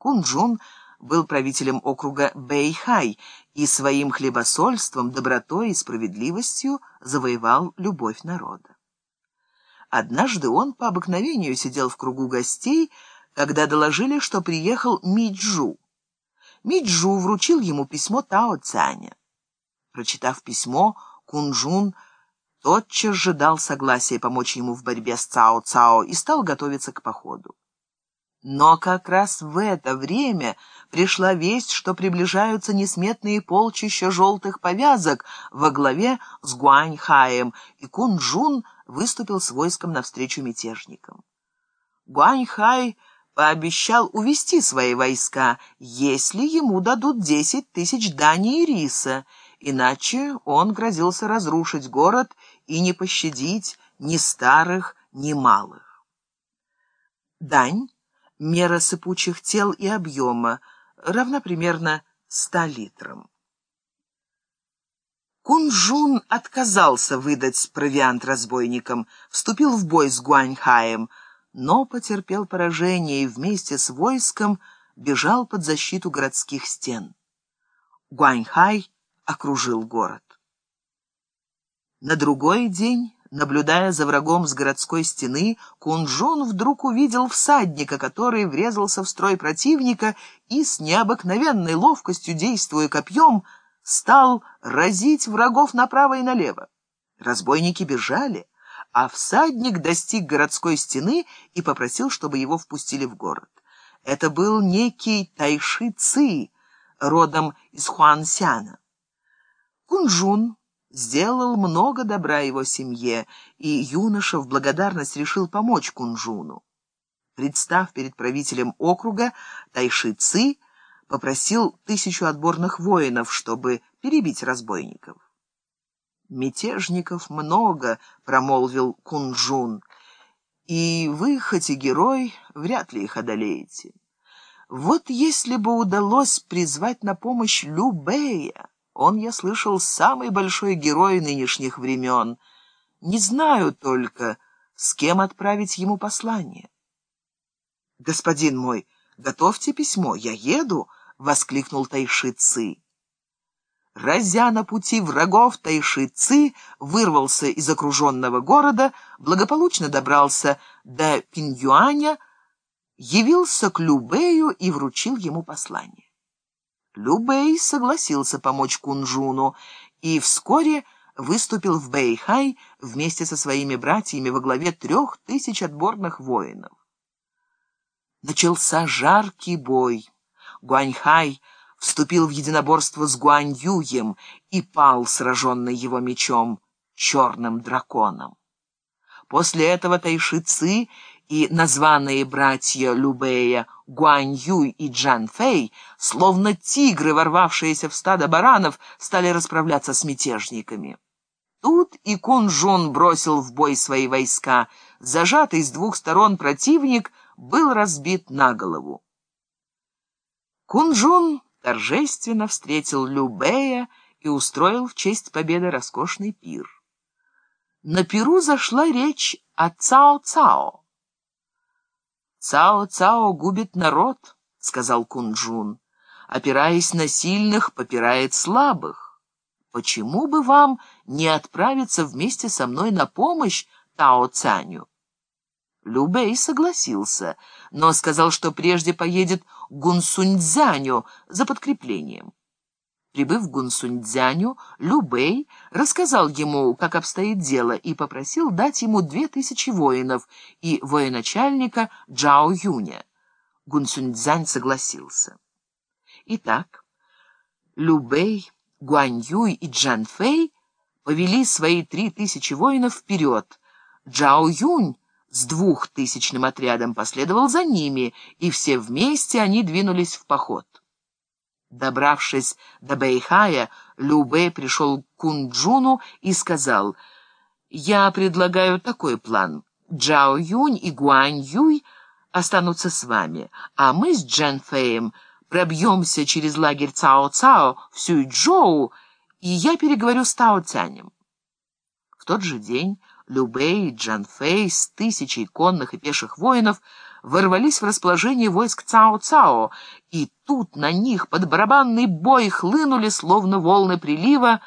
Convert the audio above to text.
Кун Жун был правителем округа Бэйхай и своим хлебосольством, добротой и справедливостью завоевал любовь народа. Однажды он по обыкновению сидел в кругу гостей, когда доложили, что приехал Ми Чжу. Ми Чжу вручил ему письмо Тао Цяня. Прочитав письмо, Кун Жун тотчас же дал согласие помочь ему в борьбе с Цао Цао и стал готовиться к походу. Но как раз в это время пришла весть, что приближаются несметные полчища желтых повязок во главе с Гуаньхаем, и Кунжун выступил с войском навстречу мятежникам. Гуаньхай пообещал увести свои войска, если ему дадут десять тысяч дани и риса, иначе он грозился разрушить город и не пощадить ни старых, ни малых. Дань мера сыпучих тел и объема, равна примерно 100 литрам. Кунжун отказался выдать провиант разбойникам, вступил в бой с Гуаньхаем, но потерпел поражение и вместе с войском бежал под защиту городских стен. Гуаньхай окружил город. На другой день Наблюдая за врагом с городской стены, Кунжун вдруг увидел всадника, который врезался в строй противника и с необыкновенной ловкостью, действуя копьем, стал разить врагов направо и налево. Разбойники бежали, а всадник достиг городской стены и попросил, чтобы его впустили в город. Это был некий Тайши Ци, родом из Хуансяна. Кунжун сделал много добра его семье, и юноша в благодарность решил помочь Кунжуну. Представ перед правителем округа, Тайши Ци попросил тысячу отборных воинов, чтобы перебить разбойников. «Мятежников много», — промолвил Кунжун, — «и вы, хоть и герой, вряд ли их одолеете. Вот если бы удалось призвать на помощь Любея...» Он, я слышал, самый большой герой нынешних времен. Не знаю только, с кем отправить ему послание. «Господин мой, готовьте письмо, я еду!» — воскликнул Тайши Ци. Разя на пути врагов, Тайши Ци вырвался из окруженного города, благополучно добрался до Пиньюаня, явился к Любею и вручил ему послание. Любэй согласился помочь Кунжуну и вскоре выступил в Бэйхай вместе со своими братьями во главе трех тысяч отборных воинов. Начался жаркий бой. Гуань Хай вступил в единоборство с Гуань Юем и пал, сраженный его мечом, черным драконом. После этого Тайши Ци и названные братья Лю Бэя Гуань Юй и Чжан Фэй, словно тигры, ворвавшиеся в стадо баранов, стали расправляться с мятежниками. Тут и Кунжун бросил в бой свои войска. Зажатый с двух сторон противник был разбит на голову. Кунжун торжественно встретил Любея и устроил в честь победы роскошный пир. На пиру зашла речь о Цао-Цао. «Цао-Цао губит народ», — сказал Кунджун. «Опираясь на сильных, попирает слабых. Почему бы вам не отправиться вместе со мной на помощь Тао-Цаню?» Любэй согласился, но сказал, что прежде поедет к Гунсуньцзяню за подкреплением. Прибыв к Гунсуньцзяню, Любэй рассказал ему, как обстоит дело, и попросил дать ему две тысячи воинов и военачальника Джао Юня. Гунсуньцзянь согласился. Итак, Любэй, Гуаньюй и Джанфэй повели свои три тысячи воинов вперед. Джао Юнь с двухтысячным отрядом последовал за ними, и все вместе они двинулись в поход. Добравшись до Бэйхая, Любэ пришел к Кунджуну и сказал, «Я предлагаю такой план. Джао Юнь и Гуань Юй останутся с вами, а мы с Джен Фэем пробьемся через лагерь Цао Цао в Сюйчжоу, и я переговорю с Тао Цянем». В тот же день Любэй и Джан Фэй с тысячей конных и пеших воинов ворвались в расположение войск Цао-Цао, и тут на них под барабанный бой хлынули, словно волны прилива,